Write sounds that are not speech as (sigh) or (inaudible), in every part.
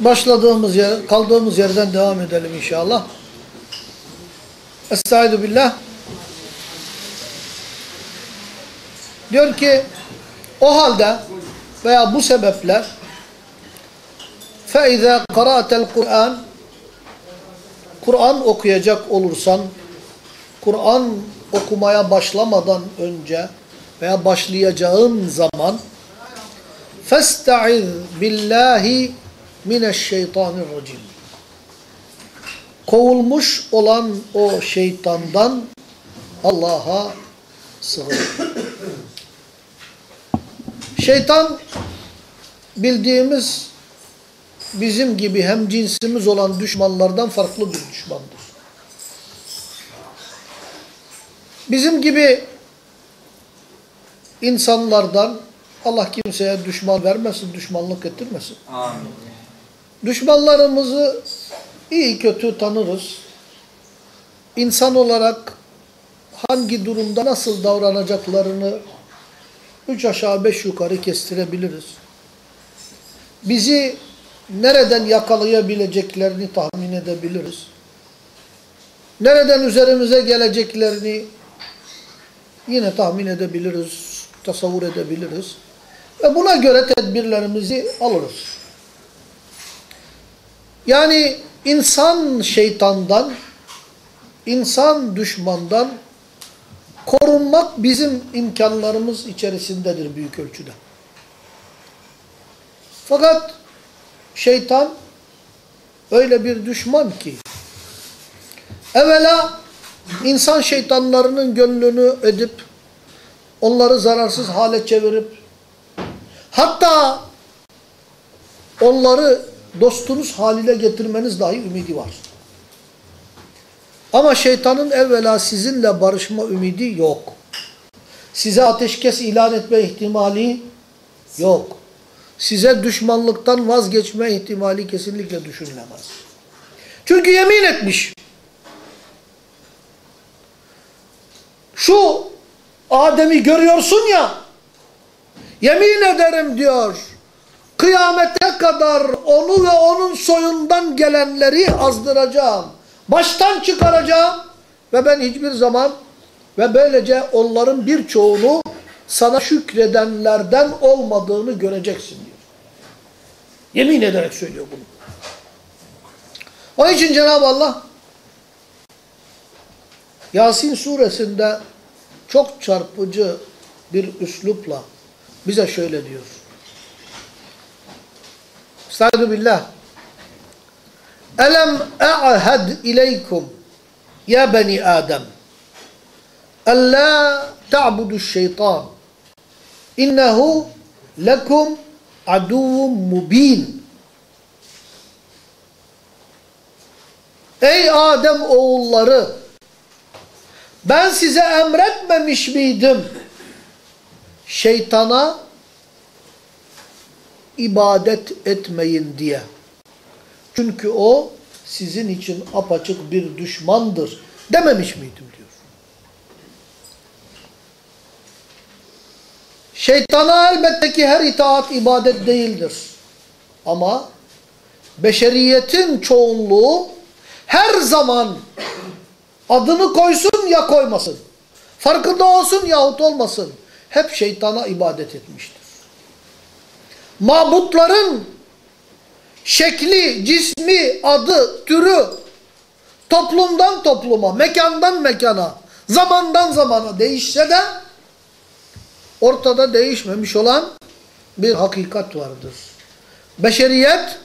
başladığımız yer, kaldığımız yerden devam edelim inşallah. Estaizu billah. Diyor ki o halde veya bu sebeple فَاِذَا قَرَأَتَ الْقُرْآنِ Kur'an okuyacak olursan Kur'an okumaya başlamadan önce veya başlayacağın zaman فَاسْتَعِذْ بِاللّٰهِ mineşşeytanirracim. Kovulmuş olan o şeytandan Allah'a sığınır. Şeytan bildiğimiz bizim gibi hem cinsimiz olan düşmanlardan farklı bir düşmandır. Bizim gibi insanlardan Allah kimseye düşman vermesin, düşmanlık ettirmesin. Amin. Düşmanlarımızı iyi kötü tanırız. İnsan olarak hangi durumda nasıl davranacaklarını üç aşağı beş yukarı kestirebiliriz. Bizi nereden yakalayabileceklerini tahmin edebiliriz. Nereden üzerimize geleceklerini yine tahmin edebiliriz, tasavvur edebiliriz. Ve buna göre tedbirlerimizi alırız. Yani insan şeytandan, insan düşmandan korunmak bizim imkanlarımız içerisindedir büyük ölçüde. Fakat şeytan öyle bir düşman ki evvela insan şeytanlarının gönlünü edip onları zararsız hale çevirip hatta onları dostunuz haline getirmeniz dahi ümidi var. Ama şeytanın evvela sizinle barışma ümidi yok. Size ateşkes ilan etme ihtimali yok. Size düşmanlıktan vazgeçme ihtimali kesinlikle düşünülemez. Çünkü yemin etmiş. Şu Adem'i görüyorsun ya, yemin ederim diyor, kıyamete kadar onu ve onun soyundan gelenleri azdıracağım. Baştan çıkaracağım ve ben hiçbir zaman ve böylece onların birçoğunu sana şükredenlerden olmadığını göreceksin diyor. Yemin ederek söylüyor bunu. Onun için Cenab-ı Allah Yasin suresinde çok çarpıcı bir üslupla bize şöyle diyor. Estaizu billah. Elem a'hed ileykum ya beni Adem. Ella ta'budu şeytan. İnnehu lekum aduvun mubin. Ey Adem oğulları ben size emretmemiş miydim şeytana ibadet etmeyin diye. Çünkü o sizin için apaçık bir düşmandır dememiş miydim diyor. Şeytana elbette ki her itaat ibadet değildir. Ama beşeriyetin çoğunluğu her zaman adını koysun ya koymasın. Farkında olsun yahut olmasın. Hep şeytana ibadet etmiştir. Mabutların şekli, cismi, adı, türü toplumdan topluma, mekandan mekana, zamandan zamana değişse de ortada değişmemiş olan bir hakikat vardır. Beşeriyet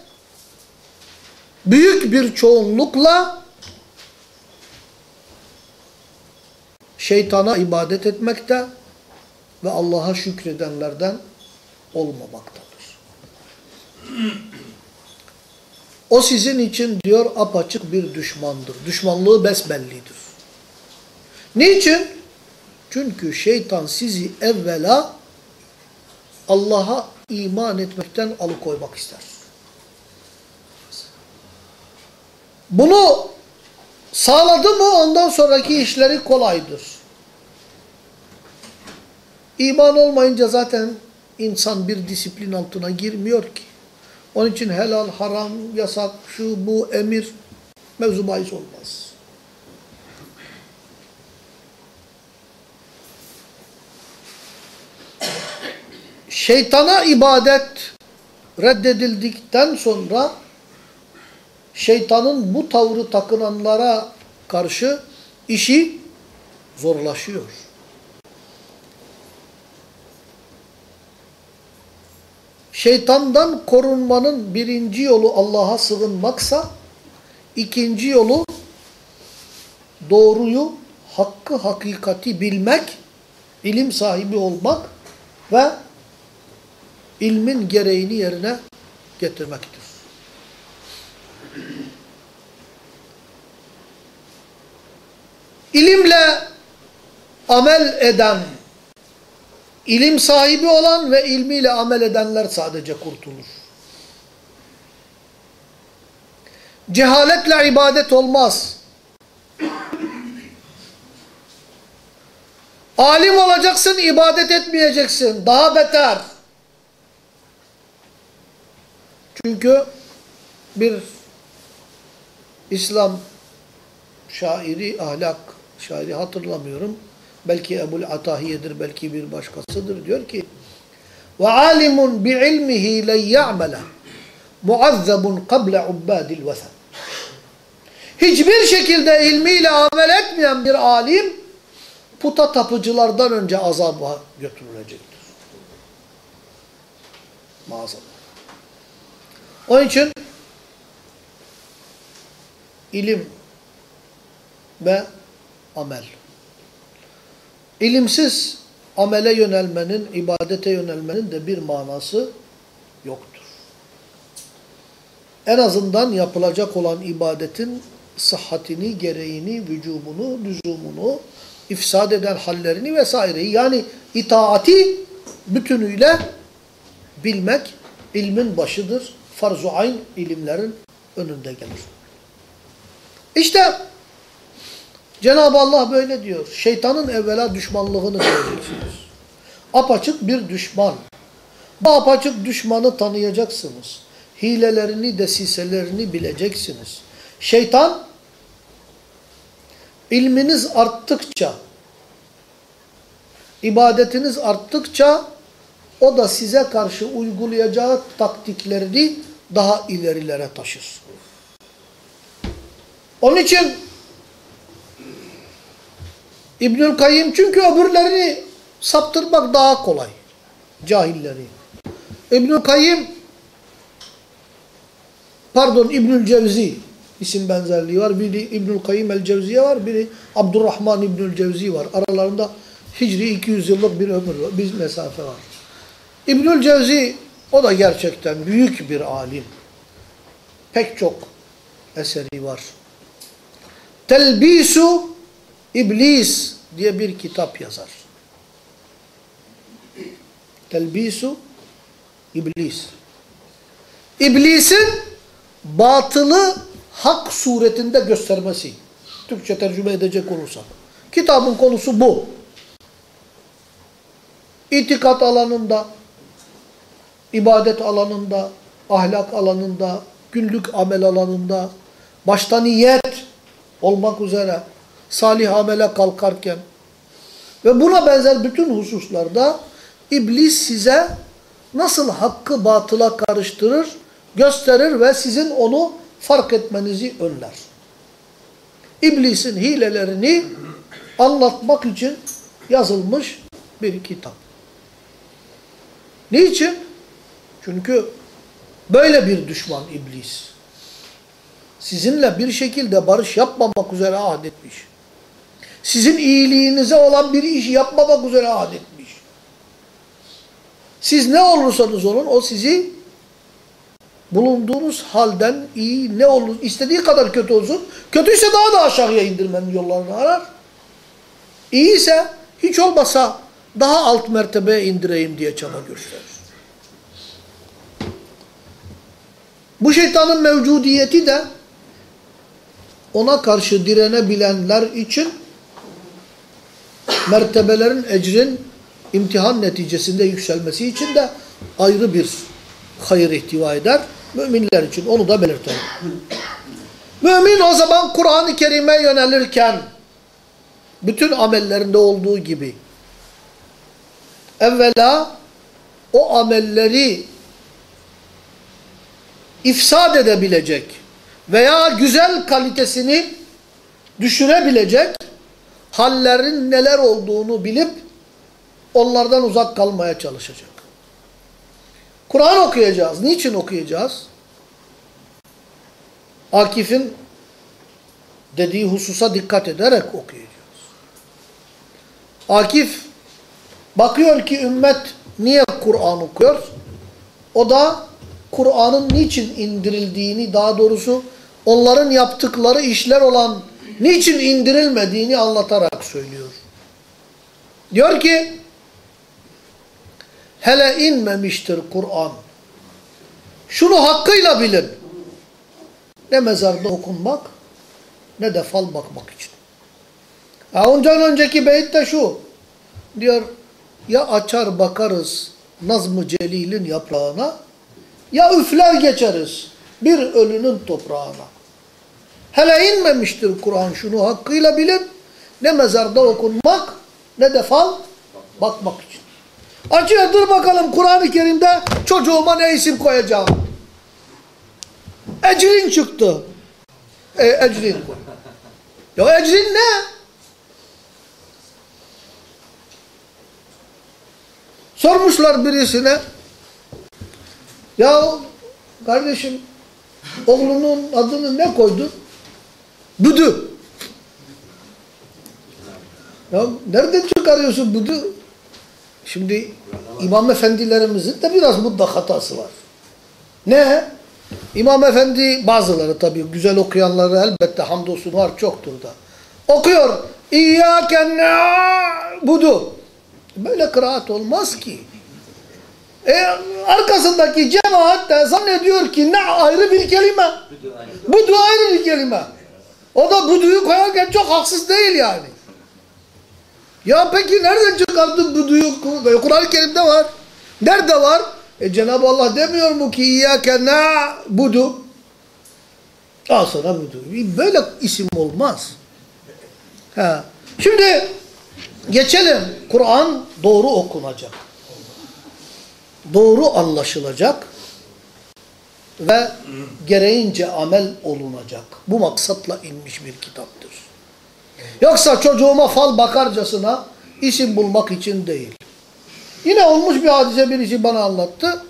büyük bir çoğunlukla şeytana ibadet etmekte ve Allah'a şükredenlerden olmamaktadır. O sizin için diyor apaçık bir düşmandır. Düşmanlığı besbellidir. Niçin? Çünkü şeytan sizi evvela Allah'a iman etmekten alıkoymak ister. Bunu sağladı mı ondan sonraki işleri kolaydır. İman olmayınca zaten insan bir disiplin altına girmiyor ki. Onun için helal, haram, yasak, şu, bu, emir mevzu bahis olmaz. Şeytana ibadet reddedildikten sonra şeytanın bu tavrı takınanlara karşı işi zorlaşıyor. Şeytandan korunmanın birinci yolu Allah'a sığınmaksa, ikinci yolu doğruyu, hakkı, hakikati bilmek, ilim sahibi olmak ve ilmin gereğini yerine getirmektir. İlimle amel eden, ilim sahibi olan ve ilmiyle amel edenler sadece kurtulur. Cehaletle ibadet olmaz. Alim olacaksın, ibadet etmeyeceksin. Daha beter. Çünkü bir İslam şairi, ahlak şairi hatırlamıyorum. Belki Ebul Atahiye'dir, belki bir başkasıdır. Diyor ki وَعَالِمٌ بِعِلْمِهِ لَنْ يَعْمَلَ مُعَذَّبٌ قَبْلَ عُبَّادِ الْوَثَنِ Hiçbir şekilde ilmiyle amel etmeyen bir alim puta tapıcılardan önce azaba götürülecektir. Maazallah. Onun için ilim ve amel. İlimsiz amele yönelmenin, ibadete yönelmenin de bir manası yoktur. En azından yapılacak olan ibadetin sıhhatini, gereğini, vücubunu, lüzumunu, ifsad eden hallerini vesaireyi yani itaati bütünüyle bilmek ilmin başıdır. Farz-ı ayn ilimlerin önünde gelir. İşte Cenab-ı Allah böyle diyor. Şeytanın evvela düşmanlığını göreceksiniz. Apaçık bir düşman. Bu apaçık düşmanı tanıyacaksınız. Hilelerini, desiselerini bileceksiniz. Şeytan ilminiz arttıkça, ibadetiniz arttıkça o da size karşı uygulayacağı taktiklerini daha ilerilere taşır. Onun için İbnül Kayyim çünkü öbürlerini saptırmak daha kolay. Cahilleri. İbnül Kayyim pardon İbnül Cevzi isim benzerliği var. Biri İbnül Kayyim el-Cevziye var. Biri Abdurrahman İbnül Cevzi var. Aralarında Hicri 200 yıllık bir ömür var. Bir mesafe var. İbnül Cevzi o da gerçekten büyük bir alim. Pek çok eseri var. Telbisu İblis diye bir kitap yazar. Telbisu İblis. İblisin batılı hak suretinde göstermesi. Türkçe tercüme edecek olursak. Kitabın konusu bu. İtikat alanında, ibadet alanında, ahlak alanında, günlük amel alanında, başta niyet olmak üzere salih amele kalkarken ve buna benzer bütün hususlarda iblis size nasıl hakkı batıla karıştırır, gösterir ve sizin onu fark etmenizi önler. İblisin hilelerini anlatmak için yazılmış bir kitap. Niçin? Çünkü böyle bir düşman iblis. Sizinle bir şekilde barış yapmamak üzere ahdetmiş. Sizin iyiliğinize olan bir iş yapmamak üzere ahdetmiş. Siz ne olursanız olun o sizi bulunduğunuz halden iyi ne olur istediği kadar kötü olsun. Kötüyse daha da aşağıya indirmenin yollarını arar. İyiyse hiç olmasa daha alt mertebeye indireyim diye çaba gösterir. Bu şeytanın mevcudiyeti de ona karşı direnebilenler için mertebelerin, ecrin imtihan neticesinde yükselmesi için de ayrı bir hayır ihtiva eder. Müminler için onu da belirtelim. Mümin o zaman Kur'an-ı Kerim'e yönelirken bütün amellerinde olduğu gibi evvela o amelleri ifsad edebilecek veya güzel kalitesini düşürebilecek hallerin neler olduğunu bilip onlardan uzak kalmaya çalışacak. Kur'an okuyacağız. Niçin okuyacağız? Akif'in dediği hususa dikkat ederek okuyacağız. Akif bakıyor ki ümmet niye Kur'an okuyor? O da Kur'an'ın niçin indirildiğini daha doğrusu onların yaptıkları işler olan niçin indirilmediğini anlatarak söylüyor. Diyor ki hele inmemiştir Kur'an. Şunu hakkıyla bilin. Ne mezarda okunmak ne de fal bakmak için. Ha, ondan önceki beyit de şu. Diyor ya açar bakarız Nazm-ı Celil'in yaprağına ya üfler geçeriz bir ölünün toprağına. Hele inmemiştir Kur'an şunu hakkıyla bilin. Ne mezarda okunmak ne de fal bakmak için. Açıyor dur bakalım Kur'an-ı Kerim'de çocuğuma ne isim koyacağım. Ecrin çıktı. E, ecrin. Ya ecrin ne? Sormuşlar birisine. Ya kardeşim oğlunun adını ne koydun? Büdü. Ya nereden çıkarıyorsun büdü? Şimdi imam efendilerimizin de biraz bunda hatası var. Ne? İmam efendi bazıları tabii güzel okuyanları elbette hamdolsun var çoktur da. Okuyor. İyyâken budu. Böyle kıraat olmaz ki. E, arkasındaki cemaat de zannediyor ki ne ayrı bir kelime. Budu ayrı bir kelime. O da buduyu koyarken çok haksız değil yani. Ya peki nereden çıkardın buduyu? Kur'an-ı Kerim'de var. Nerede var? E Cenab-ı Allah demiyor mu ki İyyâke budu? Al sana budu. Böyle isim olmaz. Ha. Şimdi geçelim. Kur'an doğru okunacak. Doğru anlaşılacak ve gereğince amel olunacak. Bu maksatla inmiş bir kitaptır. Yoksa çocuğuma fal bakarcasına isim bulmak için değil. Yine olmuş bir hadise birisi bana anlattı.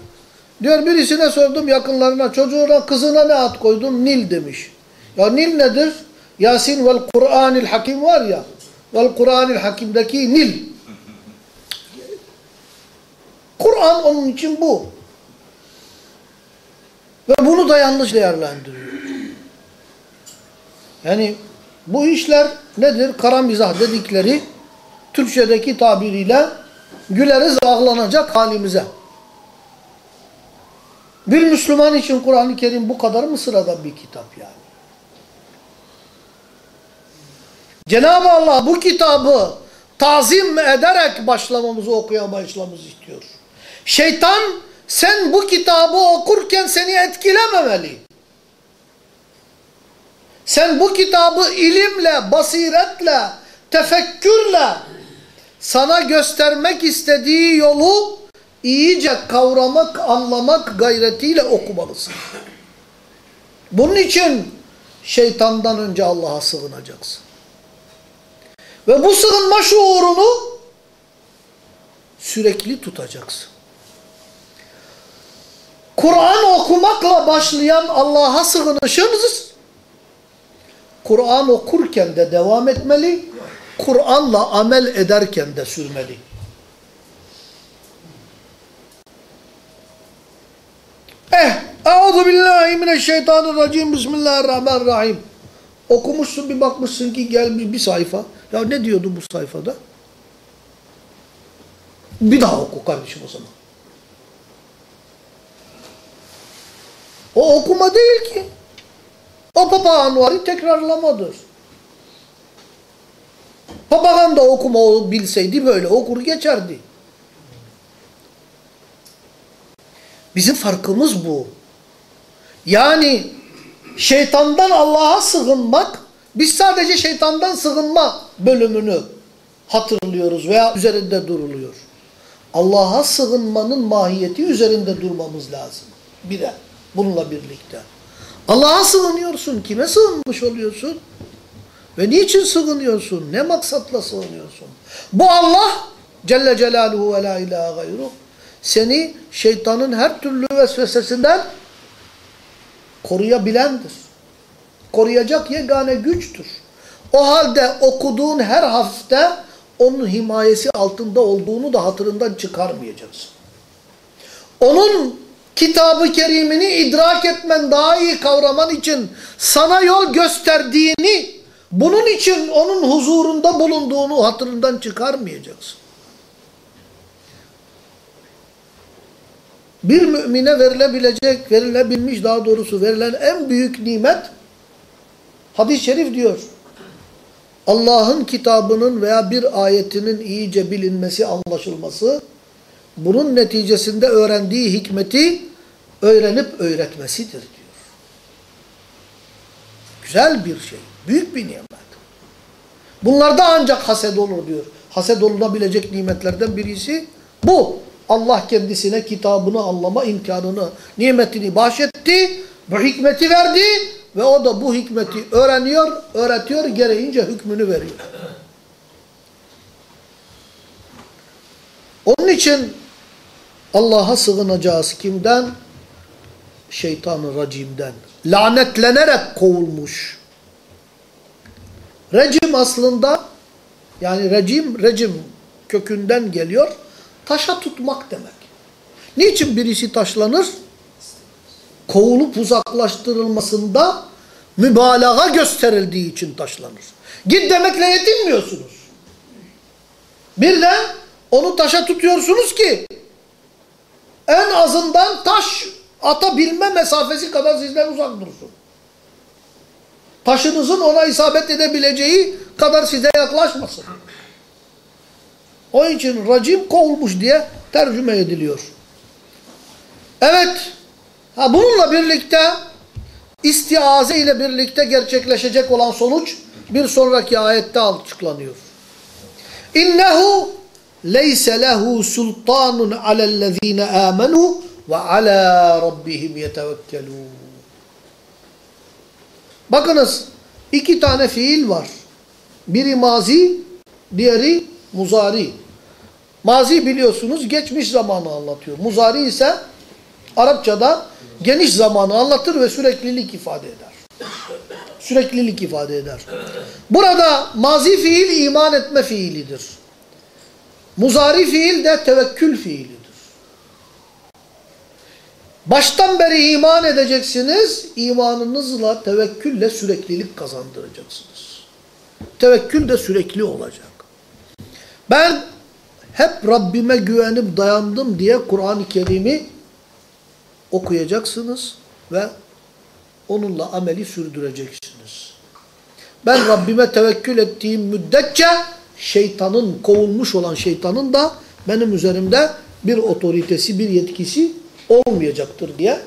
Diyor birisine sordum yakınlarına çocuğuna kızına ne ad koydun? Nil demiş. Ya Nil nedir? Yasin vel Kur'anil Hakim var ya. Vel Kur'anil Hakim'deki Nil. Kur'an onun için bu. Ve bunu da yanlış değerlendiriyor. Yani bu işler nedir? Kara dedikleri Türkçedeki tabiriyle güleriz ağlanacak halimize. Bir Müslüman için Kur'an-ı Kerim bu kadar mı sıradan bir kitap yani? Cenab-ı Allah bu kitabı tazim ederek başlamamızı okuya başlamamızı istiyor. Şeytan sen bu kitabı okurken seni etkilememeli. Sen bu kitabı ilimle, basiretle, tefekkürle sana göstermek istediği yolu iyice kavramak, anlamak gayretiyle okumalısın. Bunun için şeytandan önce Allah'a sığınacaksın. Ve bu sığınma şuurunu sürekli tutacaksın. Kur'an okumakla başlayan Allah'a sığınışınız, Kur'an okurken de devam etmeli, Kur'an'la amel ederken de sürmeli. Eh, Euzu billahi mineşşeytanirracim. Bismillahirrahmanirrahim. Okumuşsun bir bakmışsın ki gelmiş bir sayfa. Ya ne diyordu bu sayfada? Bir daha oku kardeşim o zaman. O okuma değil ki. O papağan varı tekrarlamadır. Papağan da okuma bilseydi böyle okur geçerdi. Bizim farkımız bu. Yani şeytandan Allah'a sığınmak, biz sadece şeytandan sığınma bölümünü hatırlıyoruz veya üzerinde duruluyor. Allah'a sığınmanın mahiyeti üzerinde durmamız lazım. Bir de bununla birlikte. Allah'a sığınıyorsun. Kime sığınmış oluyorsun? Ve niçin sığınıyorsun? Ne maksatla sığınıyorsun? Bu Allah Celle Celaluhu ve la ilahe gayruh seni şeytanın her türlü vesvesesinden koruyabilendir. Koruyacak yegane güçtür. O halde okuduğun her hafifte onun himayesi altında olduğunu da hatırından çıkarmayacaksın. Onun kitabı kerimini idrak etmen, daha iyi kavraman için sana yol gösterdiğini, bunun için onun huzurunda bulunduğunu hatırından çıkarmayacaksın. Bir mümine verilebilecek, verilebilmiş daha doğrusu verilen en büyük nimet, hadis-i şerif diyor, Allah'ın kitabının veya bir ayetinin iyice bilinmesi, anlaşılması, bunun neticesinde öğrendiği hikmeti öğrenip öğretmesidir diyor. Güzel bir şey, büyük bir nimet. Bunlarda ancak haset olur diyor. Haset olunabilecek nimetlerden birisi bu. Allah kendisine kitabını anlama imkanını, nimetini bahşetti, bu hikmeti verdi ve o da bu hikmeti öğreniyor, öğretiyor, gereğince hükmünü veriyor. Onun için Allah'a sığınacağız kimden? Şeytan-ı racimden. Lanetlenerek kovulmuş. Recim aslında yani recim, recim kökünden geliyor. Taşa tutmak demek. Niçin birisi taşlanır? Kovulup uzaklaştırılmasında mübalağa gösterildiği için taşlanır. Git demekle yetinmiyorsunuz. Bir de onu taşa tutuyorsunuz ki en azından taş atabilme mesafesi kadar sizden uzak dursun. Taşınızın ona isabet edebileceği kadar size yaklaşmasın. Onun için racim kovulmuş diye tercüme ediliyor. Evet, ha bununla birlikte istiaze ile birlikte gerçekleşecek olan sonuç bir sonraki ayette açıklanıyor. İnnehu leyse lehu sultanun alellezine amenu ve ala rabbihim yetevekkelun. Bakınız iki tane fiil var. Biri mazi, diğeri muzari. Mazi biliyorsunuz geçmiş zamanı anlatıyor. Muzari ise Arapçada geniş zamanı anlatır ve süreklilik ifade eder. Süreklilik ifade eder. Burada mazi fiil iman etme fiilidir. Muzari fiil de tevekkül fiilidir. Baştan beri iman edeceksiniz, imanınızla, tevekkülle süreklilik kazandıracaksınız. Tevekkül de sürekli olacak. Ben hep Rabbime güvenip dayandım diye Kur'an-ı Kerim'i okuyacaksınız ve onunla ameli sürdüreceksiniz. Ben Rabbime tevekkül ettiğim müddetçe şeytanın, kovulmuş olan şeytanın da benim üzerimde bir otoritesi, bir yetkisi olmayacaktır diye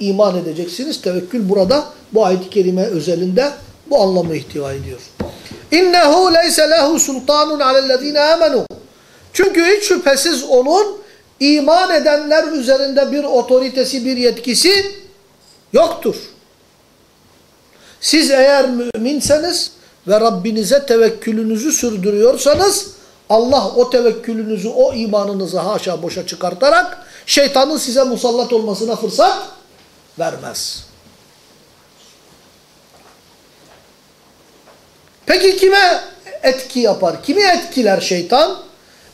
iman edeceksiniz. Tevekkül burada bu ayet-i kerime özelinde bu anlamı ihtiva ediyor. İnnehu leyse lehu sultanun alellezine amenu. Çünkü hiç şüphesiz onun iman edenler üzerinde bir otoritesi, bir yetkisi yoktur. Siz eğer müminseniz ve Rabbinize tevekkülünüzü sürdürüyorsanız Allah o tevekkülünüzü, o imanınızı haşa boşa çıkartarak şeytanın size musallat olmasına fırsat vermez. Peki kime etki yapar? Kimi etkiler şeytan?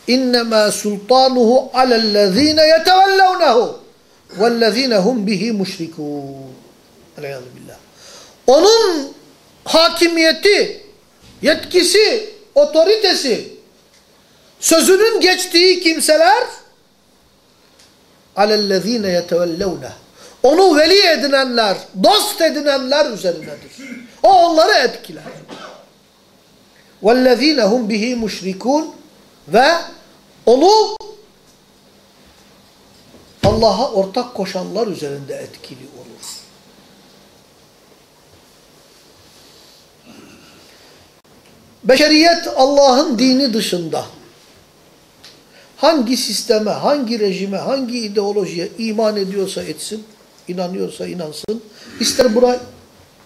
İnnemâ sultanuhu alellezîne yetevellevnehu vellezîne hum bihi müşrikûn. billah. Onun hakimiyeti, yetkisi, otoritesi, sözünün geçtiği kimseler alellezîne yetevellevnehu. Onu veli edinenler, dost edinenler üzerindedir. O onları etkiler. وَالَّذ۪ينَ هُمْ bihi müşrikun Ve onu Allah'a ortak koşanlar üzerinde etkili Beşeriyet Allah'ın dini dışında hangi sisteme, hangi rejime, hangi ideolojiye iman ediyorsa etsin, inanıyorsa inansın. İster buna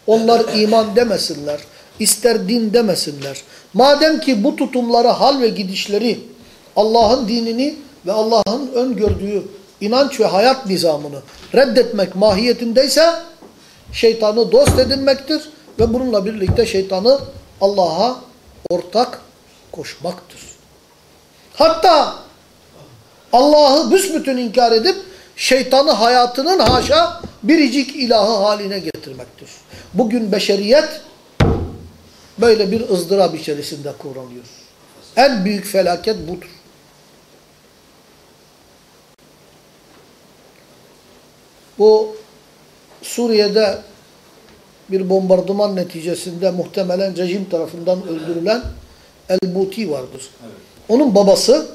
onlar iman demesinler, ister din demesinler. Madem ki bu tutumları, hal ve gidişleri Allah'ın dinini ve Allah'ın öngördüğü inanç ve hayat nizamını reddetmek mahiyetindeyse şeytanı dost edinmektir ve bununla birlikte şeytanı Allah'a ortak koşmaktır. Hatta Allah'ı büsbütün inkar edip şeytanı hayatının haşa biricik ilahı haline getirmektir. Bugün beşeriyet böyle bir ızdırap içerisinde kıvranıyor. En büyük felaket budur. Bu Suriye'de bir bombardıman neticesinde muhtemelen rejim tarafından öldürülen El-Buti vardır. Onun babası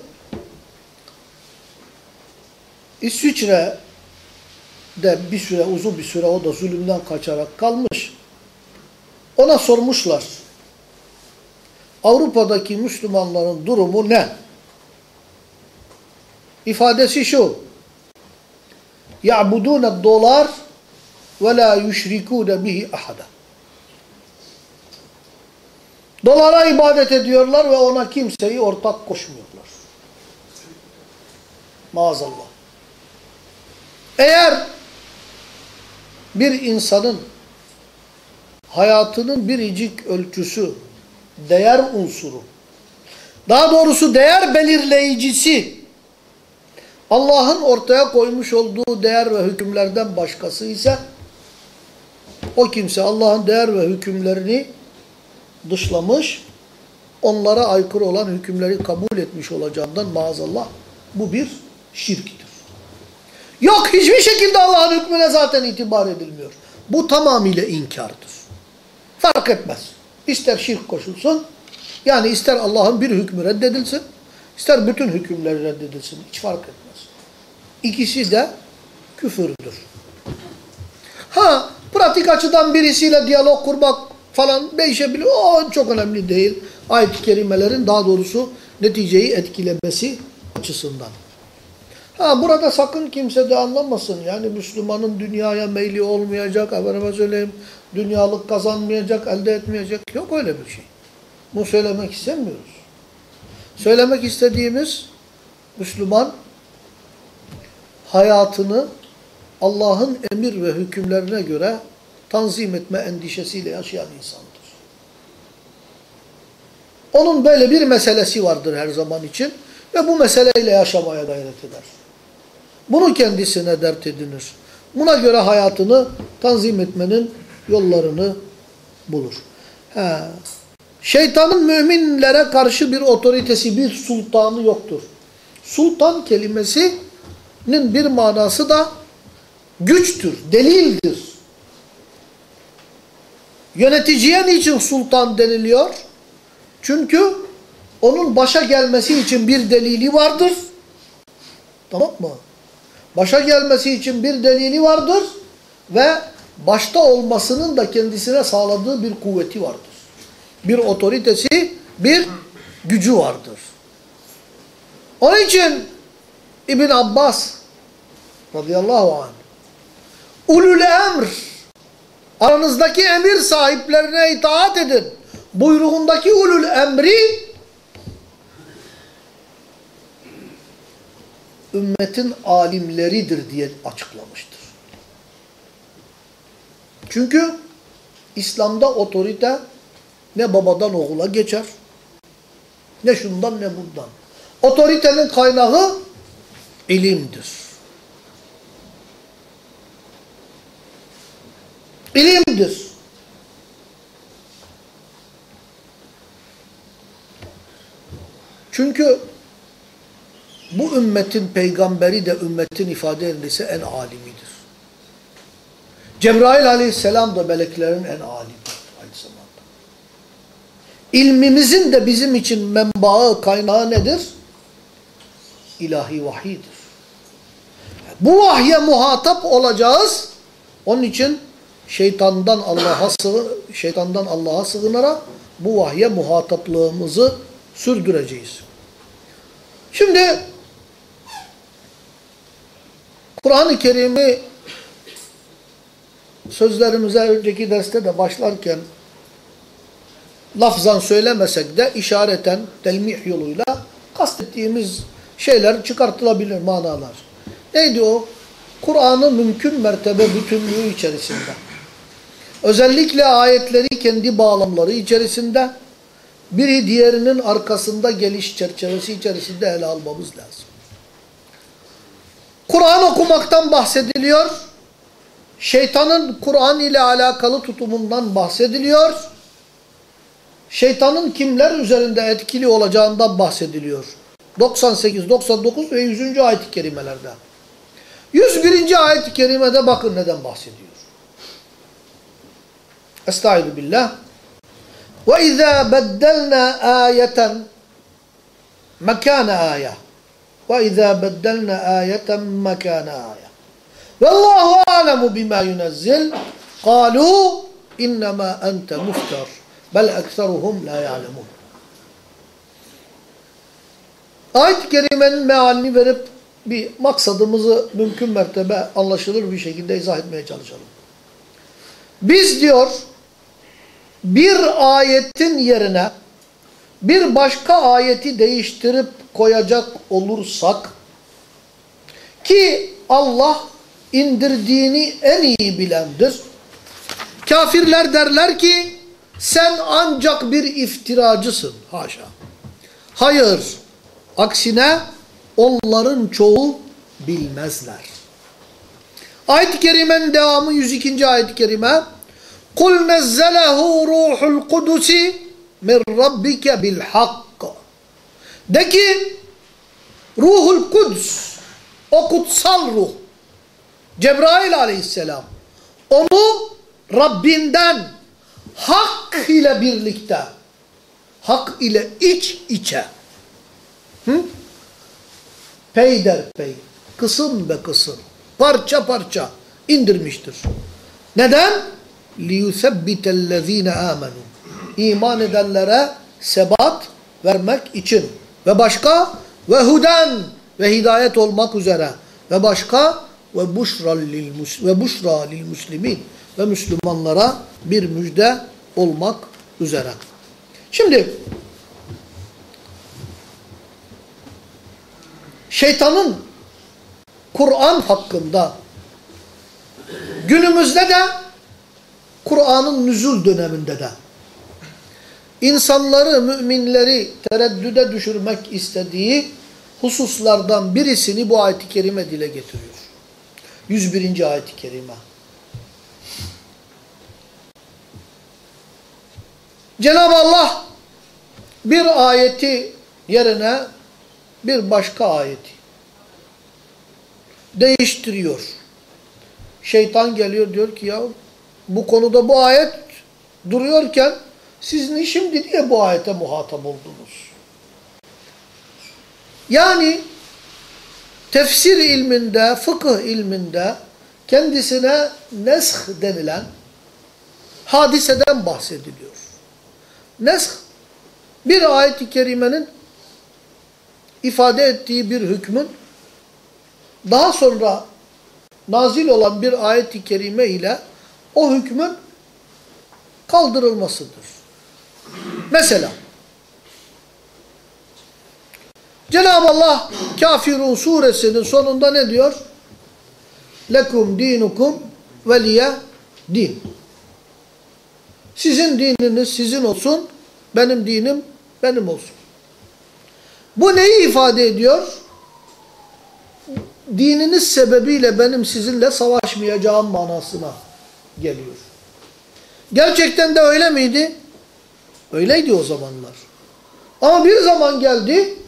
İsviçre'de bir süre, uzun bir süre o da zulümden kaçarak kalmış. Ona sormuşlar. Avrupa'daki Müslümanların durumu ne? İfadesi şu. يَعْبُدُونَ dolar ve la yüşrikûne bihi ahada. Dolara ibadet ediyorlar ve ona kimseyi ortak koşmuyorlar. Maazallah. Eğer bir insanın hayatının biricik ölçüsü, değer unsuru, daha doğrusu değer belirleyicisi, Allah'ın ortaya koymuş olduğu değer ve hükümlerden başkası ise, o kimse Allah'ın değer ve hükümlerini dışlamış, onlara aykırı olan hükümleri kabul etmiş olacağından maazallah bu bir şirktir. Yok hiçbir şekilde Allah'ın hükmüne zaten itibar edilmiyor. Bu tamamıyla inkardır. Fark etmez. İster şirk koşulsun, yani ister Allah'ın bir hükmü reddedilsin, ister bütün hükümleri reddedilsin. Hiç fark etmez. İkisi de küfürdür. Ha, pratik açıdan birisiyle diyalog kurmak falan değişebilir. O çok önemli değil. Ayet-i kerimelerin daha doğrusu neticeyi etkilemesi açısından. Ha burada sakın kimse de anlamasın. Yani Müslümanın dünyaya meyli olmayacak, efendime söyleyeyim, dünyalık kazanmayacak, elde etmeyecek. Yok öyle bir şey. Bunu söylemek istemiyoruz. Söylemek istediğimiz Müslüman hayatını Allah'ın emir ve hükümlerine göre tanzim etme endişesiyle yaşayan insandır. Onun böyle bir meselesi vardır her zaman için ve bu meseleyle yaşamaya gayret eder. Bunu kendisine dert edinir. Buna göre hayatını tanzim etmenin yollarını bulur. He. Şeytanın müminlere karşı bir otoritesi, bir sultanı yoktur. Sultan kelimesinin bir manası da güçtür, delildir. Yöneticiye niçin sultan deniliyor? Çünkü onun başa gelmesi için bir delili vardır. Tamam mı? Başa gelmesi için bir delili vardır ve başta olmasının da kendisine sağladığı bir kuvveti vardır. Bir otoritesi, bir gücü vardır. Onun için İbn Abbas radıyallahu anh ulul emr aranızdaki emir sahiplerine itaat edin buyruğundaki ulul emri ümmetin alimleridir diye açıklamıştır. Çünkü İslam'da otorite ne babadan oğula geçer, ne şundan ne bundan. Otoritenin kaynağı ilimdir. İlimdir. Çünkü bu ümmetin peygamberi de ümmetin ifade edilse en alimidir. Cebrail aleyhisselam da meleklerin en alimidir aynı zamanda. İlmimizin de bizim için menbaı, kaynağı nedir? İlahi vahidir. Bu vahye muhatap olacağız. Onun için şeytandan Allah'a şeytandan Allah'a sığınarak bu vahye muhataplığımızı sürdüreceğiz. Şimdi Kur'an-ı Kerim'i sözlerimize önceki derste de başlarken lafzan söylemesek de işareten telmih yoluyla kastettiğimiz şeyler çıkartılabilir manalar. Neydi o? Kur'an'ı mümkün mertebe bütünlüğü içerisinde. Özellikle ayetleri kendi bağlamları içerisinde biri diğerinin arkasında geliş çerçevesi içerisinde ele almamız lazım. Kur'an okumaktan bahsediliyor. Şeytanın Kur'an ile alakalı tutumundan bahsediliyor. Şeytanın kimler üzerinde etkili olacağından bahsediliyor. 98, 99 ve 100. ayet-i kerimelerde. 101. ayet-i kerimede bakın neden bahsediyor. Estaizu billah. Ve izâ beddelnâ âyeten mekâne âyeh. Ve izâ beddelnâ âyeten mekâne âyeh. Vallahu alemu bima yunezzil. Kalu innema ente muftar. Bel ekseruhum la ya'lemun. Ayet-i Kerime'nin mealini verip bir maksadımızı mümkün mertebe anlaşılır bir şekilde izah etmeye çalışalım. Biz diyor bir ayetin yerine bir başka ayeti değiştirip koyacak olursak ki Allah indirdiğini en iyi bilendir. Kafirler derler ki sen ancak bir iftiracısın. Haşa. Hayır. Aksine onların çoğu bilmezler. Ayet-i Kerime'nin devamı 102. ayet-i kerime Kul nezzelehu ruhul kudusi min rabbike bil hakka. De ki ruhul kudüs o kutsal ruh Cebrail aleyhisselam onu Rabbinden hak ile birlikte hak ile iç içe Hı? peyderpey kısım be kısım parça parça indirmiştir. Neden? لِيُثَبِّتَ الَّذ۪ينَ آمَنُوا İman edenlere sebat vermek için. Ve başka? Ve huden ve hidayet olmak üzere. Ve başka? Ve buşra lil, ve buşra lil muslimin ve Müslümanlara bir müjde olmak üzere. Şimdi şeytanın Kur'an hakkında günümüzde de Kur'an'ın nüzul döneminde de insanları, müminleri tereddüde düşürmek istediği hususlardan birisini bu ayet-i kerime dile getiriyor. 101. ayet-i kerime. Cenab-ı Allah bir ayeti yerine bir başka ayeti değiştiriyor. Şeytan geliyor diyor ki ya bu konuda bu ayet duruyorken siz şimdi diye bu ayete muhatap oldunuz? Yani tefsir ilminde, fıkıh ilminde kendisine nesh denilen hadiseden bahsediliyor. Nesh bir ayet-i kerimenin ifade ettiği bir hükmün daha sonra nazil olan bir ayet-i kerime ile o hükmün kaldırılmasıdır. Mesela Cenab-ı Allah Kafirun suresinin sonunda ne diyor? Lekum dinukum veliye din. Sizin dininiz sizin olsun, benim dinim benim olsun. Bu neyi ifade ediyor? Dininiz sebebiyle benim sizinle savaşmayacağım manasına geliyor. Gerçekten de öyle miydi? Öyleydi o zamanlar. Ama bir zaman geldi,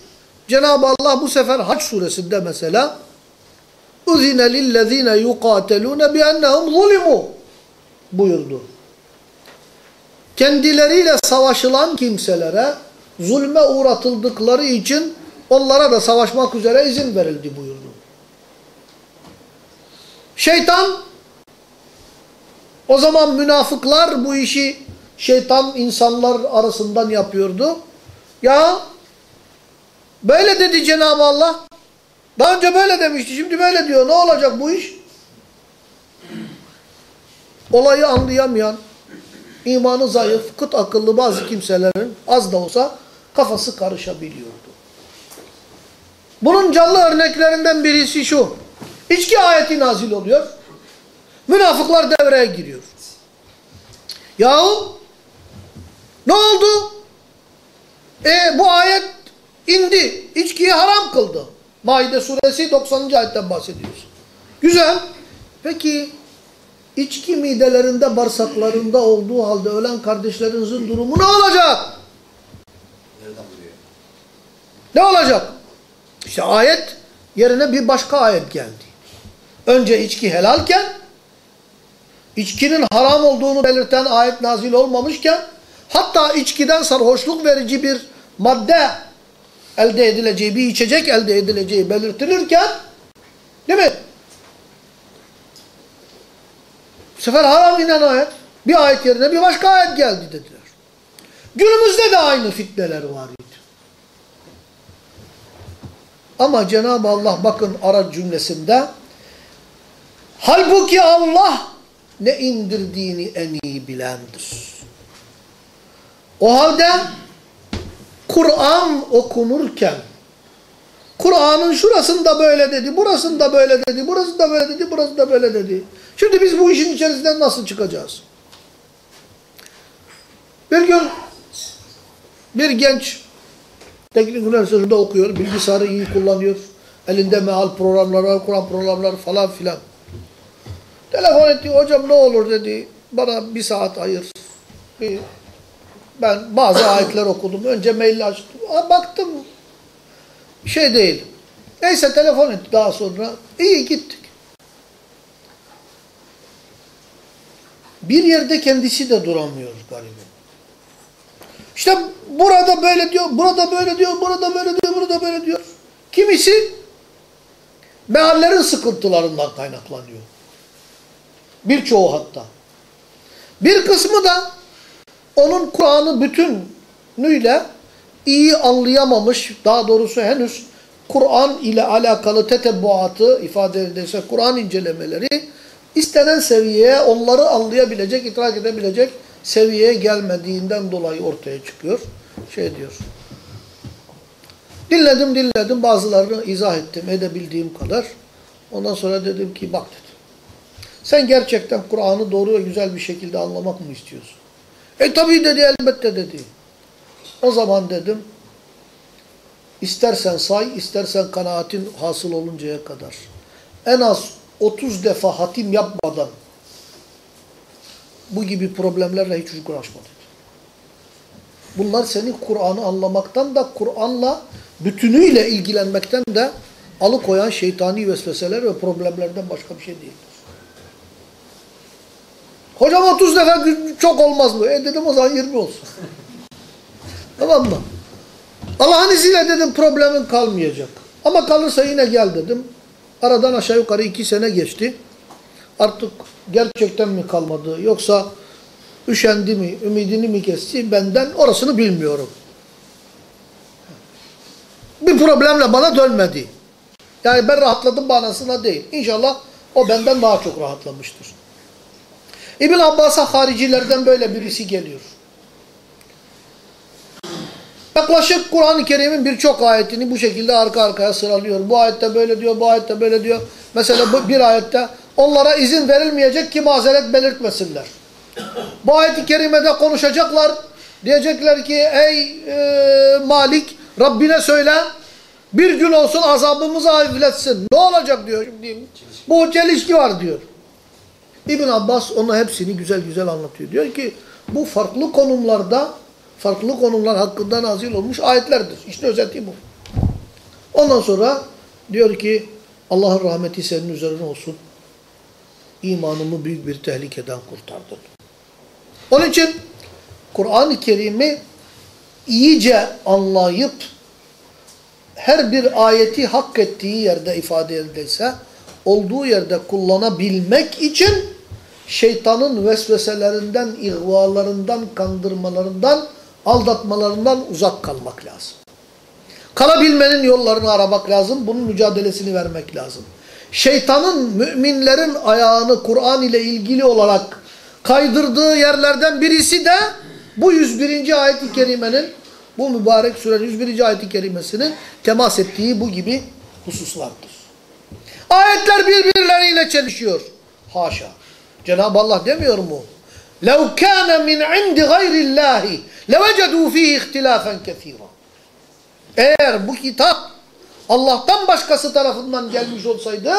Cenab-ı Allah bu sefer Hac suresinde mesela اُذِنَ لِلَّذ۪ينَ يُقَاتَلُونَ بِأَنَّهُمْ ظُلِمُوا buyurdu. Kendileriyle savaşılan kimselere zulme uğratıldıkları için onlara da savaşmak üzere izin verildi buyurdu. Şeytan o zaman münafıklar bu işi şeytan insanlar arasından yapıyordu. Ya böyle dedi Cenab-ı Allah. Daha önce böyle demişti. Şimdi böyle diyor. Ne olacak bu iş? Olayı anlayamayan, imanı zayıf, kıt akıllı bazı kimselerin az da olsa kafası karışabiliyordu. Bunun canlı örneklerinden birisi şu. İçki ayeti nazil oluyor. Münafıklar devreye giriyor. Yahu ne oldu? E bu ayet indi. İçkiyi haram kıldı. Maide suresi 90. ayetten bahsediyoruz. Güzel. Peki içki midelerinde, bağırsaklarında olduğu halde ölen kardeşlerinizin durumu ne olacak? Ne olacak? İşte ayet yerine bir başka ayet geldi. Önce içki helalken, içkinin haram olduğunu belirten ayet nazil olmamışken, hatta içkiden sarhoşluk verici bir madde elde edileceği, bir içecek elde edileceği belirtilirken, değil mi? Bu sefer haram inen ayet, bir ayet yerine bir başka ayet geldi dediler. Günümüzde de aynı fitneler var idi. Ama Cenab-ı Allah bakın Arap cümlesinde halbuki Allah ne indirdiğini en iyi bilendir. O halde Kur'an okunurken Kur'an'ın şurasında böyle dedi, burasında böyle dedi, burasında böyle dedi, burasında böyle dedi. Şimdi biz bu işin içerisinden nasıl çıkacağız? Bir gün bir genç teknik üniversitesinde okuyor, bilgisayarı iyi kullanıyor, elinde meal programları Kur'an programları falan filan. Telefon etti, hocam ne olur dedi, bana bir saat ayır. Bir, ben bazı ayetler okudum, önce mail açtım, baktım, şey değil. Neyse telefon etti daha sonra, iyi gittik. Bir yerde kendisi de duramıyor galiba. İşte burada böyle diyor, burada böyle diyor, burada böyle diyor, burada böyle diyor. Kimisi meallerin sıkıntılarından kaynaklanıyor. Birçoğu hatta. Bir kısmı da onun Kur'an'ı bütünüyle iyi anlayamamış, daha doğrusu henüz Kur'an ile alakalı tetebbuatı ifade edilse Kur'an incelemeleri istenen seviyeye onları anlayabilecek, idrak edebilecek seviyeye gelmediğinden dolayı ortaya çıkıyor. Şey diyor. Dinledim dinledim bazılarını izah ettim edebildiğim kadar. Ondan sonra dedim ki bak. Sen gerçekten Kur'an'ı doğru ve güzel bir şekilde anlamak mı istiyorsun? E tabi dedi elbette dedi. O zaman dedim istersen say istersen kanaatin hasıl oluncaya kadar en az 30 defa hatim yapmadan bu gibi problemlerle hiç uğraşma dedi. Bunlar seni Kur'an'ı anlamaktan da Kur'an'la bütünüyle ilgilenmekten de alıkoyan şeytani vesveseler ve problemlerden başka bir şey değildir. Hocam 30 defa çok olmaz mı? E dedim o zaman 20 olsun. (laughs) tamam mı? Allah'ın izniyle dedim problemin kalmayacak. Ama kalırsa yine gel dedim. Aradan aşağı yukarı 2 sene geçti. Artık gerçekten mi kalmadı yoksa üşendi mi, ümidini mi kesti benden orasını bilmiyorum. Bir problemle bana dönmedi. Yani ben rahatladım manasına değil. İnşallah o benden daha çok rahatlamıştır. İbn Abbas'a haricilerden böyle birisi geliyor. Yaklaşık Kur'an-ı Kerim'in birçok ayetini bu şekilde arka arkaya sıralıyor. Bu ayette böyle diyor, bu ayette böyle diyor. Mesela bu bir ayette onlara izin verilmeyecek ki mazeret belirtmesinler. Bu ayet-i kerimede konuşacaklar. Diyecekler ki ey e, Malik Rabbine söyle bir gün olsun azabımızı hafifletsin. Ne olacak diyor şimdi. Bu çelişki var diyor. İbn Abbas ona hepsini güzel güzel anlatıyor. Diyor ki bu farklı konumlarda farklı konular hakkında nazil olmuş ayetlerdir. İşte özeti bu. Ondan sonra diyor ki Allah'ın rahmeti senin üzerine olsun. İmanımı büyük bir tehlikeden kurtardın. Onun için Kur'an-ı Kerim'i iyice anlayıp her bir ayeti hak ettiği yerde ifade edilse olduğu yerde kullanabilmek için şeytanın vesveselerinden, ihvalarından, kandırmalarından, aldatmalarından uzak kalmak lazım. Kalabilmenin yollarını aramak lazım. Bunun mücadelesini vermek lazım. Şeytanın müminlerin ayağını Kur'an ile ilgili olarak kaydırdığı yerlerden birisi de bu 101. ayet-i kerimenin bu mübarek surenin 101. ayet-i kerimesinin temas ettiği bu gibi hususlardır. Ayetler birbirleriyle çelişiyor. Haşa. Cenab-ı Allah demiyor mu? لَوْ كَانَ مِنْ عِنْدِ غَيْرِ اللّٰهِ لَوَجَدُوا ف۪يهِ اِخْتِلَافًا كَثِيرًا Eğer bu kitap Allah'tan başkası tarafından gelmiş olsaydı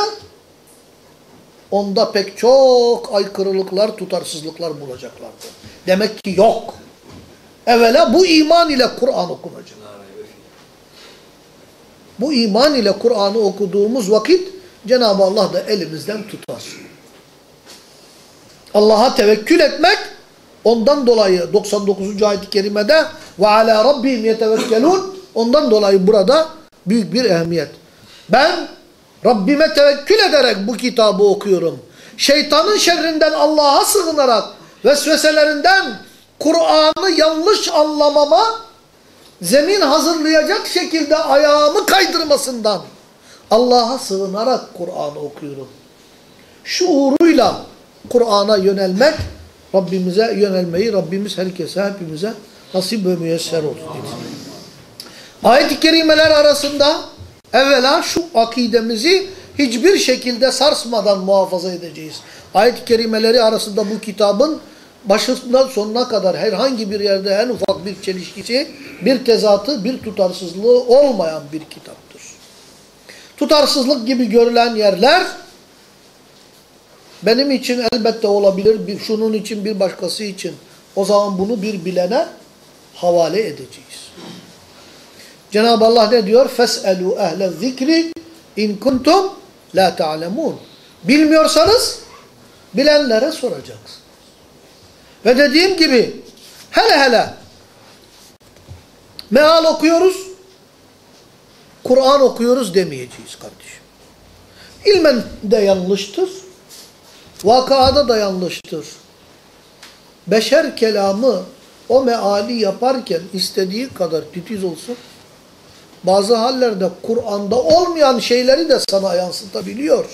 onda pek çok aykırılıklar, tutarsızlıklar bulacaklardı. Demek ki yok. Evvela bu iman ile Kur'an okunacak. Bu iman ile Kur'an'ı okuduğumuz vakit Cenab-ı Allah da elimizden tutar. Allah'a tevekkül etmek ondan dolayı 99. ayet-i kerimede ve ala rabbihim yetevekkelun ondan dolayı burada büyük bir ehemmiyet. Ben Rabbime tevekkül ederek bu kitabı okuyorum. Şeytanın şerrinden Allah'a sığınarak vesveselerinden Kur'an'ı yanlış anlamama zemin hazırlayacak şekilde ayağımı kaydırmasından Allah'a sığınarak Kur'an'ı okuyorum. Şuuruyla Kur'an'a yönelmek, Rabbimize yönelmeyi Rabbimiz herkese, hepimize nasip ve müyesser olsun. Ayet-i kerimeler arasında evvela şu akidemizi hiçbir şekilde sarsmadan muhafaza edeceğiz. Ayet-i kerimeleri arasında bu kitabın başından sonuna kadar herhangi bir yerde en ufak bir çelişkisi, bir tezatı, bir tutarsızlığı olmayan bir kitaptır. Tutarsızlık gibi görülen yerler benim için elbette olabilir, bir, şunun için bir başkası için. O zaman bunu bir bilene havale edeceğiz. Cenab-ı Allah ne diyor? فَاسْأَلُوا اَهْلَ الذِّكْرِ اِنْ كُنْتُمْ لَا تَعْلَمُونَ Bilmiyorsanız bilenlere soracaksınız. Ve dediğim gibi hele hele meal okuyoruz, Kur'an okuyoruz demeyeceğiz kardeşim. İlmen de yanlıştır, vakada da yanlıştır. Beşer kelamı o meali yaparken istediği kadar titiz olsun, bazı hallerde Kur'an'da olmayan şeyleri de sana yansıtabiliyor.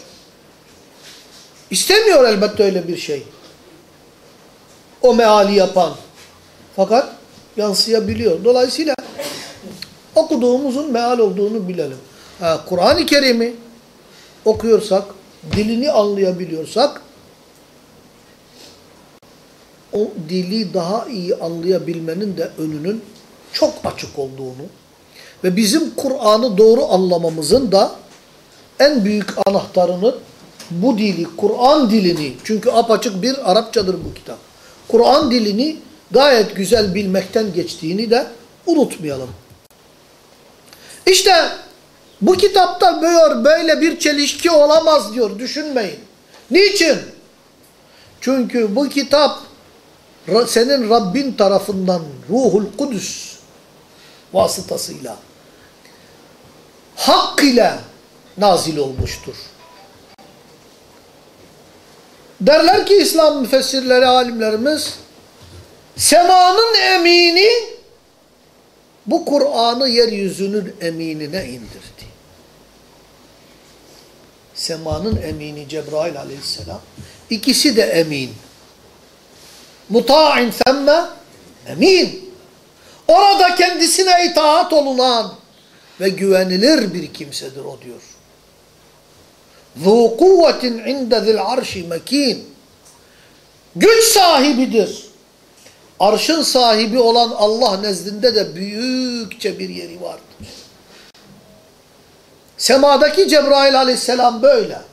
İstemiyor elbette öyle bir şey o meali yapan. Fakat yansıyabiliyor. Dolayısıyla okuduğumuzun meal olduğunu bilelim. Kur'an-ı Kerim'i okuyorsak, dilini anlayabiliyorsak, o dili daha iyi anlayabilmenin de önünün çok açık olduğunu ve bizim Kur'an'ı doğru anlamamızın da en büyük anahtarını bu dili, Kur'an dilini, çünkü apaçık bir Arapçadır bu kitap. Kur'an dilini gayet güzel bilmekten geçtiğini de unutmayalım. İşte bu kitapta böyle, böyle bir çelişki olamaz diyor. Düşünmeyin. Niçin? Çünkü bu kitap senin Rabbin tarafından Ruhul Kudüs vasıtasıyla hak ile nazil olmuştur. Derler ki İslam müfessirleri, alimlerimiz, semanın emini bu Kur'an'ı yeryüzünün eminine indirdi. Semanın emini Cebrail aleyhisselam. İkisi de emin muta'in semme emin. Orada kendisine itaat olunan ve güvenilir bir kimsedir o diyor. Zu kuvvetin inde zil arşi mekin. Güç sahibidir. Arşın sahibi olan Allah nezdinde de büyükçe bir yeri vardır. Semadaki Cebrail aleyhisselam böyle.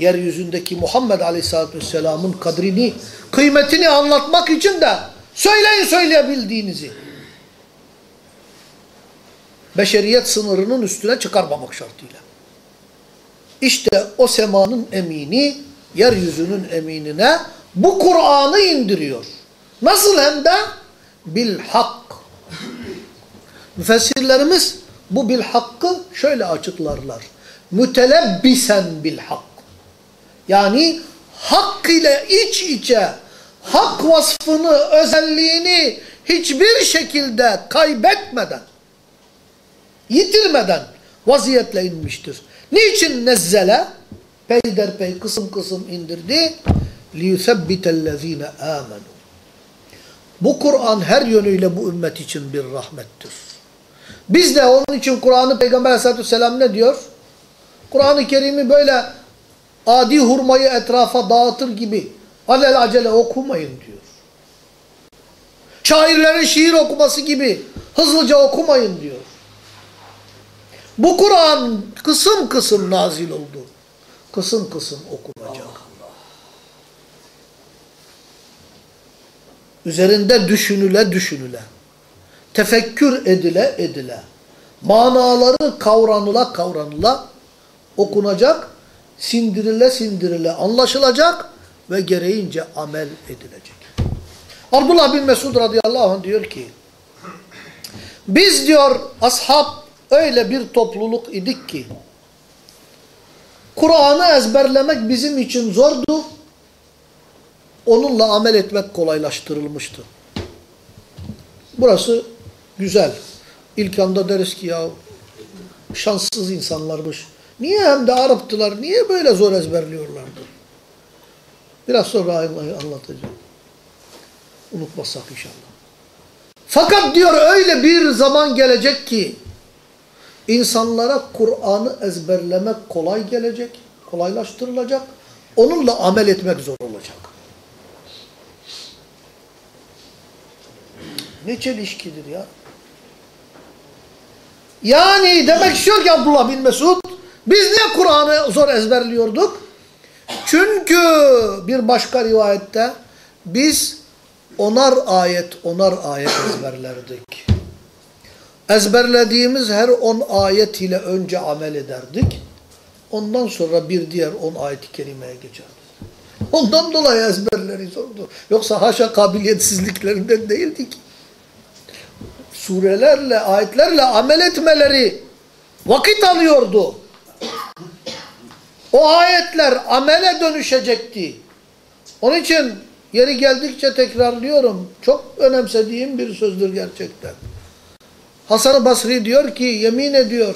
Yeryüzündeki Muhammed aleyhisselatü vesselamın kadrini, kıymetini anlatmak için de söyleyin söyleyebildiğinizi beşeriyet sınırının üstüne çıkarmamak şartıyla. İşte o semanın emini, yeryüzünün eminine bu Kur'an'ı indiriyor. Nasıl hem de? Bil hak. Müfessirlerimiz bu bil hakkı şöyle açıklarlar. Mütelebbisen bil hak. Yani hak ile iç içe hak vasfını, özelliğini hiçbir şekilde kaybetmeden, yitirmeden vaziyetle inmiştir. Niçin nezzele? Peyderpey kısım kısım indirdi. لِيُثَبِّتَ الَّذ۪ينَ آمَنُوا Bu Kur'an her yönüyle bu ümmet için bir rahmettir. Biz de onun için Kur'an'ı Peygamber aleyhissalatü vesselam ne diyor? Kur'an-ı Kerim'i böyle adi hurmayı etrafa dağıtır gibi alel acele okumayın diyor. Şairlerin şiir okuması gibi hızlıca okumayın diyor. Bu Kur'an kısım kısım nazil oldu. Kısım kısım okunacak. Üzerinde düşünüle düşünüle, tefekkür edile edile, manaları kavranıla kavranıla okunacak, sindirile sindirile anlaşılacak ve gereğince amel edilecek. Abdullah bin Mesud radıyallahu anh diyor ki, biz diyor ashab öyle bir topluluk idik ki, Kur'an'ı ezberlemek bizim için zordu, onunla amel etmek kolaylaştırılmıştı. Burası güzel. İlk anda deriz ki ya şanssız insanlarmış. Niye hem de Araptılar, niye böyle zor ezberliyorlardı? Biraz sonra anlatacağım. Unutmazsak inşallah. Fakat diyor öyle bir zaman gelecek ki insanlara Kur'an'ı ezberlemek kolay gelecek, kolaylaştırılacak. Onunla amel etmek zor olacak. Ne çelişkidir ya. Yani demek istiyor ki Abdullah bin Mesud, biz niye Kur'an'ı zor ezberliyorduk? Çünkü bir başka rivayette biz onar ayet onar ayet ezberlerdik. Ezberlediğimiz her on ayet ile önce amel ederdik. Ondan sonra bir diğer on ayet-i kerimeye geçerdik. Ondan dolayı ezberleri zordu. Yoksa haşa kabiliyetsizliklerinden değildik. Surelerle, ayetlerle amel etmeleri vakit alıyordu. O ayetler amele dönüşecekti. Onun için yeri geldikçe tekrarlıyorum. Çok önemsediğim bir sözdür gerçekten. Hasan-ı Basri diyor ki, yemin ediyor.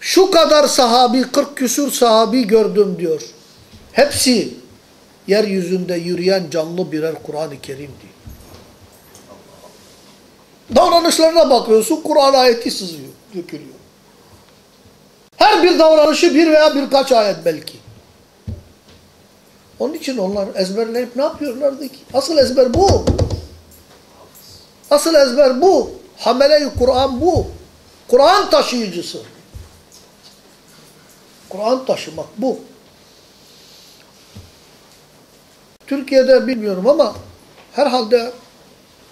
Şu kadar sahabi, 40 küsur sahabi gördüm diyor. Hepsi yeryüzünde yürüyen canlı birer Kur'an-ı Kerim'di. Davranışlarına bakıyorsun, Kur'an ayeti sızıyor, dökülüyor. Her bir davranışı bir veya birkaç ayet belki. Onun için onlar ezberleyip ne yapıyorlardı ki? Asıl ezber bu. Asıl ezber bu. Hamele-i Kur'an bu. Kur'an taşıyıcısı. Kur'an taşımak bu. Türkiye'de bilmiyorum ama herhalde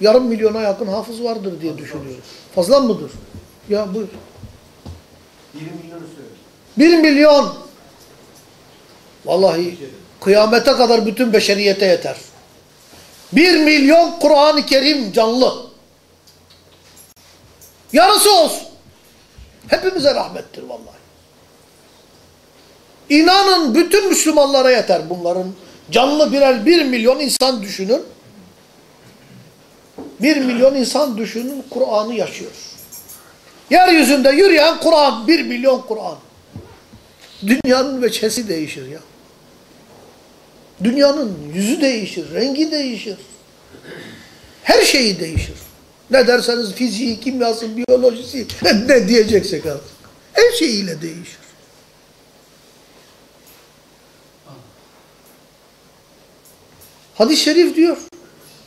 yarım milyona yakın hafız vardır diye düşünüyorum. Fazla mıdır? Ya buyur. 1 milyonu söyle. 1 milyon. Vallahi kıyamete kadar bütün beşeriyete yeter. 1 milyon Kur'an-ı Kerim canlı. Yarısı olsun. Hepimize rahmettir vallahi. İnanın bütün Müslümanlara yeter bunların. Canlı birer 1 milyon insan düşünün. 1 milyon insan düşünün Kur'an'ı yaşıyor. Yeryüzünde yürüyen Kur'an, 1 milyon Kur'an. Dünyanın veçhesi değişir ya. Dünyanın yüzü değişir, rengi değişir. Her şeyi değişir. Ne derseniz fiziği, kimyası, biyolojisi, (laughs) ne diyeceksek artık. Her şeyiyle değişir. Hadis-i şerif diyor.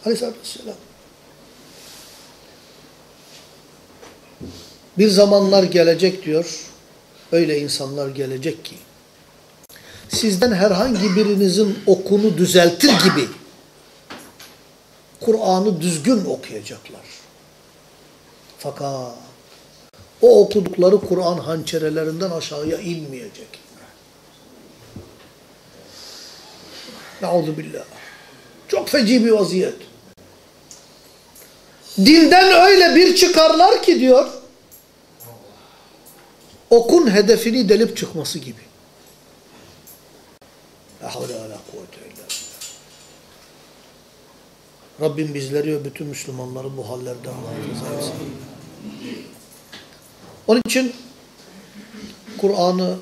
Aleyhisselatü vesselam. Bir zamanlar gelecek diyor. Öyle insanlar gelecek ki sizden herhangi birinizin okunu düzeltir gibi Kur'an'ı düzgün okuyacaklar. Fakat o okudukları Kur'an hançerelerinden aşağıya inmeyecek. Nauzu billah. Çok feci bir vaziyet. Dilden öyle bir çıkarlar ki diyor, okun hedefini delip çıkması gibi. La havle ve. Rabbim bizleri ve bütün Müslümanları bu hallerden muhafaza. Onun için Kur'an'ı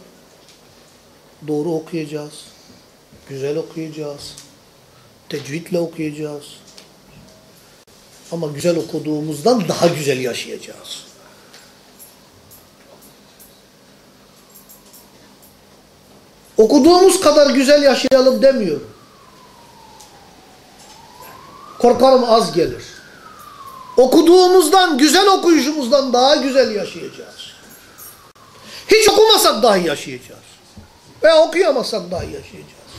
doğru okuyacağız. Güzel okuyacağız. Tecvidle okuyacağız. Ama güzel okuduğumuzdan daha güzel yaşayacağız. Okuduğumuz kadar güzel yaşayalım demiyorum. Korkarım az gelir. Okuduğumuzdan, güzel okuyuşumuzdan daha güzel yaşayacağız. Hiç okumasak dahi yaşayacağız. Veya okuyamasak dahi yaşayacağız.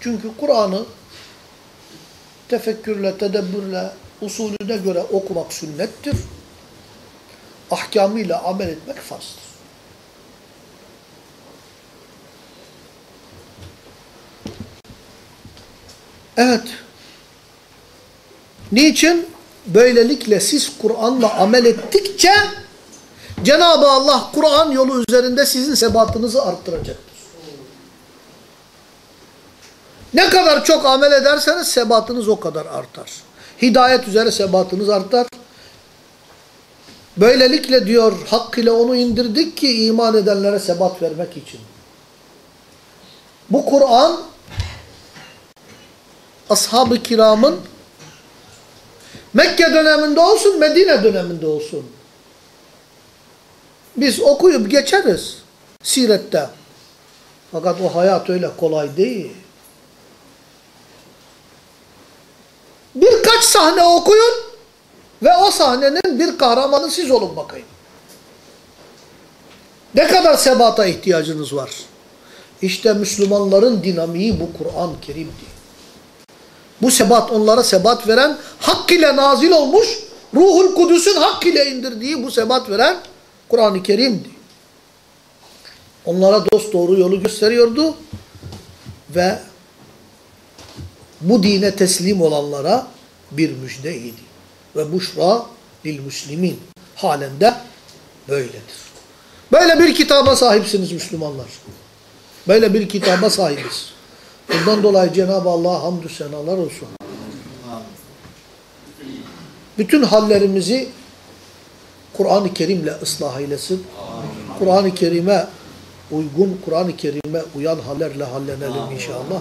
Çünkü Kur'an'ı tefekkürle, tedebbürle, usulüne göre okumak sünnettir. Ahkamıyla amel etmek farzdır. Evet. Niçin? Böylelikle siz Kur'an'la amel ettikçe Cenab-ı Allah Kur'an yolu üzerinde sizin sebatınızı arttıracaktır. Ne kadar çok amel ederseniz sebatınız o kadar artar. Hidayet üzere sebatınız artar. Böylelikle diyor hak ile onu indirdik ki iman edenlere sebat vermek için. Bu Kur'an ashab-ı kiramın Mekke döneminde olsun, Medine döneminde olsun. Biz okuyup geçeriz sirette. Fakat o hayat öyle kolay değil. Birkaç sahne okuyun ve o sahnenin bir kahramanı siz olun bakayım. Ne kadar sebata ihtiyacınız var? İşte Müslümanların dinamiği bu Kur'an-ı Kerim'di. Bu sebat onlara sebat veren, hak ile nazil olmuş, Ruhul Kudüs'ün hak ile indirdiği bu sebat veren Kur'an-ı Kerim'di. Onlara dost doğru yolu gösteriyordu ve bu dine teslim olanlara bir müjdeydi. Ve buşra lil müslimin halinde böyledir. Böyle bir kitaba sahipsiniz Müslümanlar. Böyle bir kitaba sahibiz. Bundan dolayı Cenab-ı Allah'a hamdü senalar olsun. Bütün hallerimizi Kur'an-ı Kerim'le ıslah eylesin. Kur'an-ı Kerim'e uygun, Kur'an-ı Kerim'e uyan hallerle hallenelim inşallah.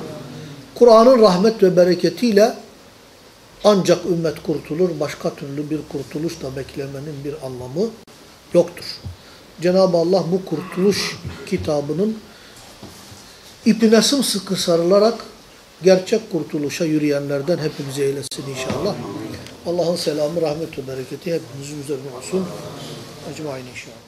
Kur'an'ın rahmet ve bereketiyle ancak ümmet kurtulur. Başka türlü bir kurtuluş da beklemenin bir anlamı yoktur. Cenab-ı Allah bu kurtuluş kitabının ipine sımsıkı sarılarak gerçek kurtuluşa yürüyenlerden hepimizi eylesin inşallah. Allah'ın selamı, rahmeti, bereketi hepimizin üzerine olsun. Ecmain inşallah.